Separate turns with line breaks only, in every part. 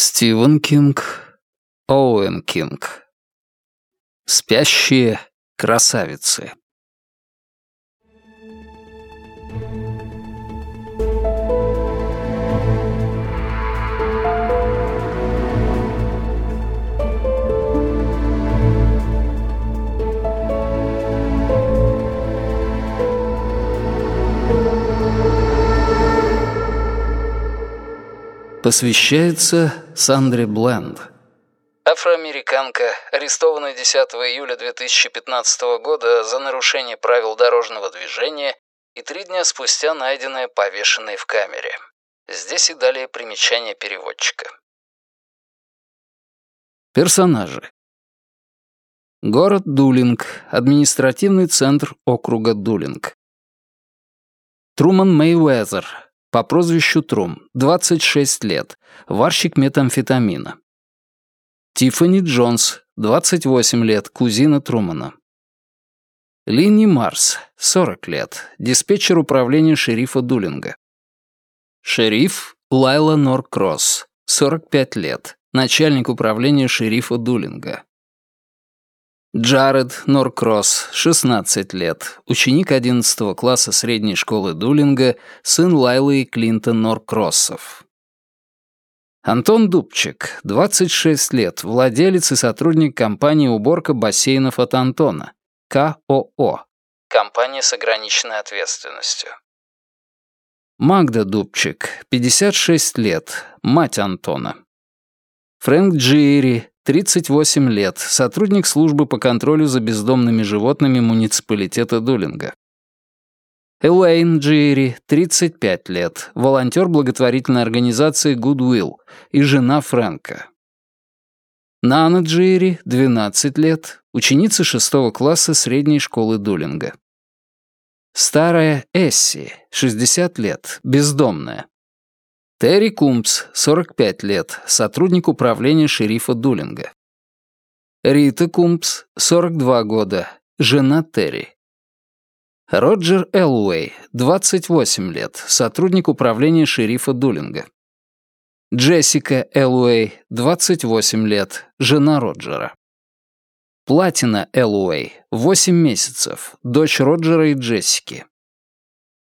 Стивен Кинг, Оуэн Кинг. Спящие красавицы. Посвящается Сандре Бленд. Афроамериканка, арестованная 10 июля 2015 года за нарушение правил дорожного движения и три дня спустя найденная повешенной в камере. Здесь и далее примечание переводчика. Персонажи. Город Дулинг, административный центр округа Дулинг. Труман Мейвезер, по прозвищу Трум, 26 лет, варщик метамфетамина. Тиффани Джонс, 28 лет, кузина Трумана. Линни Марс, 40 лет, диспетчер управления шерифа Дулинга. Шериф Лайла Норкросс, 45 лет, начальник управления шерифа Дулинга. Джаред Норкросс, 16 лет, ученик 11 класса средней школы Дулинга, сын Лайлы и Клинтон Норкроссов. Антон Дубчик, 26 лет, владелец и сотрудник компании «Уборка бассейнов от Антона», КОО. Компания с ограниченной ответственностью. Магда Дубчик, 56 лет, мать Антона. Фрэнк Джири, 38 лет, сотрудник службы по контролю за бездомными животными муниципалитета Дулинга. Элейн Джири, 35 лет, волонтер благотворительной организации Goodwill и жена Фрэнка. Нана Джири, 12 лет, ученица 6 класса средней школы Дулинга. Старая Эсси, 60 лет, бездомная. Терри Кумпс, 45 лет, сотрудник управления шерифа Дулинга. Рита Кумпс, 42 года, жена Терри. Роджер Элуэй, 28 лет, сотрудник управления шерифа Дулинга. Джессика Элуэй, 28 лет, жена Роджера. Платина Элуэй, 8 месяцев, дочь Роджера и Джессики.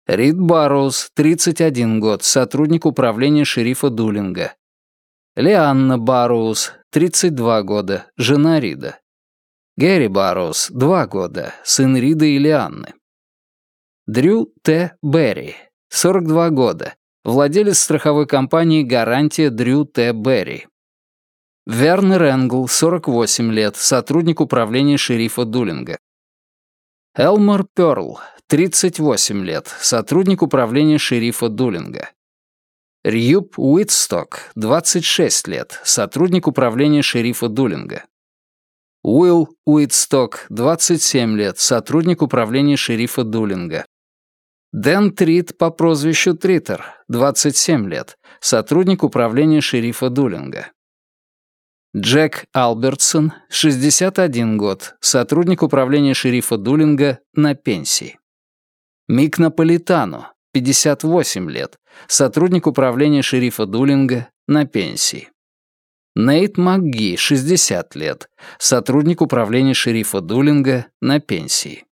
Рид Барроуз, 31 год, сотрудник управления шерифа Дулинга. Лианна Барроуз, 32 года, жена Рида. Гэри Барроуз, 2 года, сын Рида и Лианны. Дрю Т. Берри, 42 года, владелец страховой компании «Гарантия» Дрю Т. Берри. Вернер Энгл, 48 лет, сотрудник управления шерифа Дулинга. Элмор Пёрл, 38 лет, сотрудник управления шерифа Дулинга. Рьюб Уитсток, 26 лет, сотрудник управления шерифа Дулинга. Уилл Уитсток, 27 лет, сотрудник управления шерифа Дулинга. Дэн Трит по прозвищу Тритер, 27 лет, сотрудник управления шерифа Дулинга. Джек Албертсон, 61 год, сотрудник управления шерифа Дулинга на пенсии. Мик Наполитано, 58 лет, сотрудник управления шерифа Дулинга, на пенсии. Нейт МакГи, 60 лет, сотрудник управления шерифа Дулинга, на пенсии.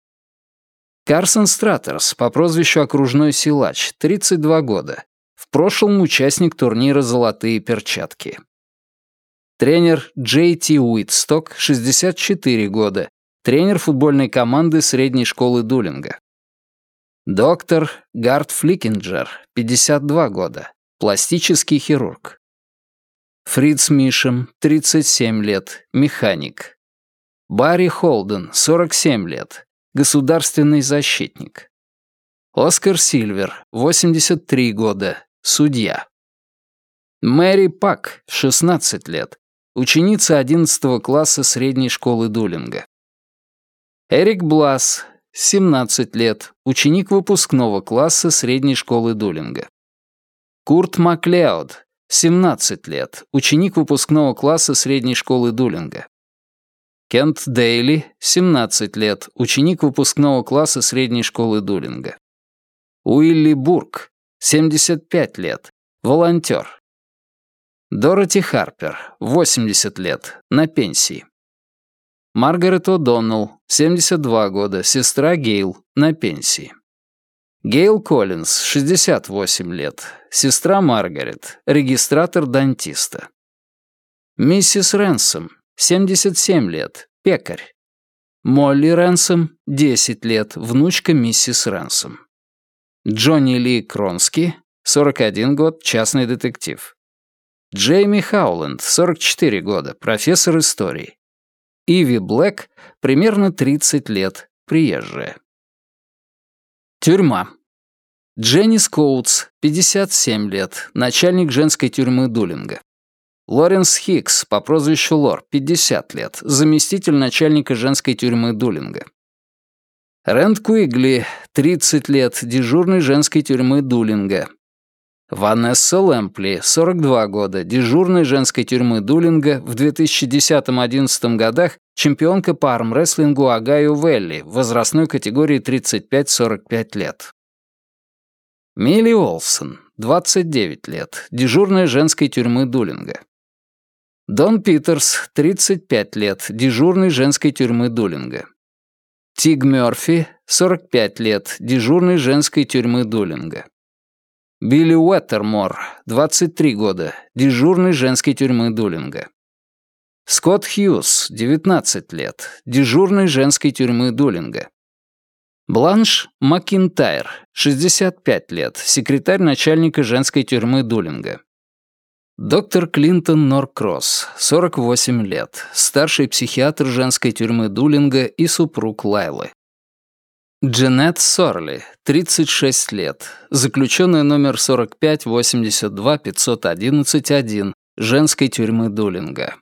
Карсон Стратерс, по прозвищу Окружной силач, 32 года, в прошлом участник турнира «Золотые перчатки». Тренер Джей Ти Уитсток, 64 года, тренер футбольной команды средней школы Дулинга. Доктор Гард Фликинджер, 52 года, пластический хирург. Фриц Мишем, 37 лет, механик. Барри Холден, 47 лет, государственный защитник. Оскар Сильвер, 83 года, судья. Мэри Пак, 16 лет, ученица 11 класса средней школы Дулинга. Эрик Блас, 17 лет, ученик выпускного класса средней школы Дулинга. Курт Маклеод, 17 лет, ученик выпускного класса средней школы Дулинга. Кент Дейли, 17 лет, ученик выпускного класса средней школы Дулинга. Уилли Бурк, 75 лет, волонтер. Дороти Харпер, 80 лет, на пенсии. Маргарет О'Доннелл, 72 года, сестра Гейл, на пенсии. Гейл Коллинз, 68 лет, сестра Маргарет, регистратор дантиста. Миссис Ренсом, 77 лет, пекарь. Молли Ренсом, 10 лет, внучка миссис Ренсом. Джонни Ли Кронски, 41 год, частный детектив. Джейми Хауленд, 44 года, профессор истории. Иви Блэк, примерно 30 лет, приезжая. Тюрьма. Дженнис Коутс, 57 лет, начальник женской тюрьмы Дулинга. Лоренс Хикс, по прозвищу Лор, 50 лет, заместитель начальника женской тюрьмы Дулинга. Рэнд Куигли, 30 лет, дежурный женской тюрьмы Дулинга. Ванесса Лэмпли, 42 года, дежурной женской тюрьмы Дулинга, в 2010-11 годах чемпионка по армрестлингу Агаю Велли в возрастной категории 35-45 лет. Милли Олсон, 29 лет, дежурная женской тюрьмы Дулинга. Дон Питерс, 35 лет, дежурный женской тюрьмы Дулинга. Тиг Мёрфи, 45 лет, дежурный женской тюрьмы Дулинга. Билли Уэттермор, 23 года, дежурный женской тюрьмы Дулинга. Скотт Хьюз, 19 лет, дежурный женской тюрьмы Дулинга. Бланш Макинтайр, 65 лет, секретарь начальника женской тюрьмы Дулинга. Доктор Клинтон Норкросс, 48 лет, старший психиатр женской тюрьмы Дулинга и супруг Лайлы. Дженет Сорли, 36 лет, заключенная номер 45-82-511-1 женской тюрьмы Дулинга.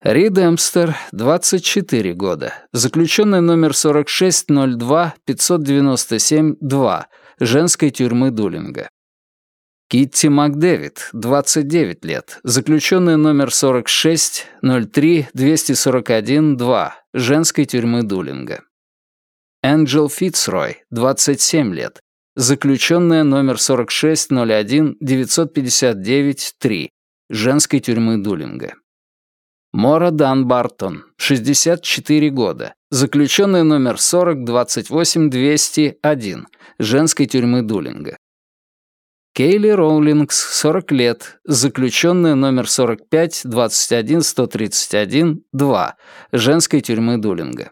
Рид Эмстер, 24 года, заключенная номер 46-02-597-2 женской тюрьмы Дулинга. Китти Макдэвид, 29 лет, заключенная номер 46-03-241-2 женской тюрьмы Дулинга. Энджел Фитцрой, 27 лет, заключенная номер 46-01-959-3 женской тюрьмы Дулинга. Мора Дан Бартон, 64 года, заключенная номер 40-28-201 женской тюрьмы Дулинга. Кейли Роулингс, 40 лет, заключенная номер 45-21-131-2 женской тюрьмы Дулинга.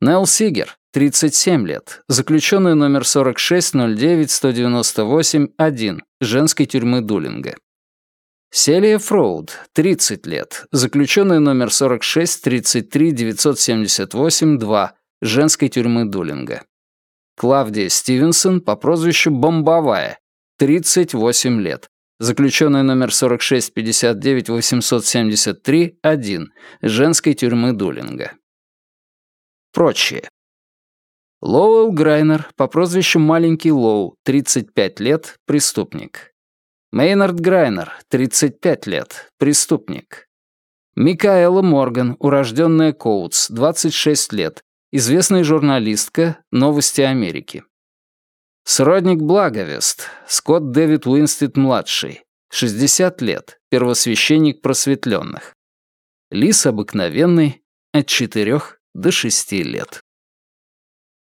Нелл Сигер, 37 лет, заключенная номер 46-09-198-1 женской тюрьмы Дулинга. Селия Фроуд, 30 лет, заключенная номер 46-33-978-2 женской тюрьмы Дулинга. Клавдия Стивенсон по прозвищу Бомбовая, 38 лет. Заключенный номер 46-59-873-1 женской тюрьмы Дулинга. Прочие. Лоуэлл Грайнер по прозвищу Маленький Лоу, 35 лет, преступник. Мейнард Грайнер, 35 лет, преступник. Микаэла Морган, урожденная Коутс, 26 лет, известная журналистка, Новости Америки. Сродник Благовест, Скотт Дэвид Уинстед-младший, 60 лет, первосвященник просветленных. Лис обыкновенный, от 4 до 6 лет.